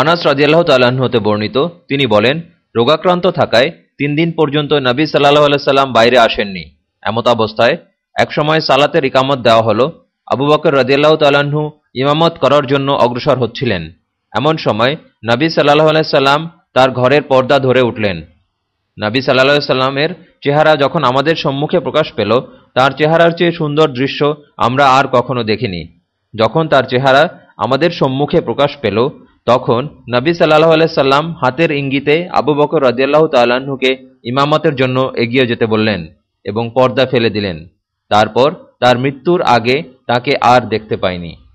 আনাস রাজিয়াল্লাহ তাল্লাহ্ন হতে বর্ণিত, তিনি বলেন, রোগাক্রান্ত থাকায় তিন দিন পর্যন্ত নবী সাল্লাহ আলাইসাল্লাম বাইরে আসেননি। এমত অবস্থায় একসময় সালাতের ইকামত দেওয়া হলো, আবু বকর রাজিয়াল্লাহ তাল্লাহ্ন ইমামত করার জন্য অগ্রসর হচ্ছিলেন। এমন সময় নবী সাল্লাহ আলাইসাল্লাম তার ঘরের পর্দা ধরে উঠলেন। নবী সাল্লাহ সাল্লামের চেহারা যখন আমাদের সম্মুখে প্রকাশ পেল, তার চেহারার চেয়ে সুন্দর দৃশ্য আমরা আর কখনো দেখিনি। যখন তার চেহারা আমাদের সম্মুখে প্রকাশ পেল তখন নবী সাল্লাহ সাল্লাম হাতের ইঙ্গিতে আবু বকর রাজিয়াল্লাহ তাল্লাহ্নকে ইমামতের জন্য এগিয়ে যেতে বললেন এবং পর্দা ফেলে দিলেন। তারপর তার মৃত্যুর আগে তাকে আর দেখতে পায়নি।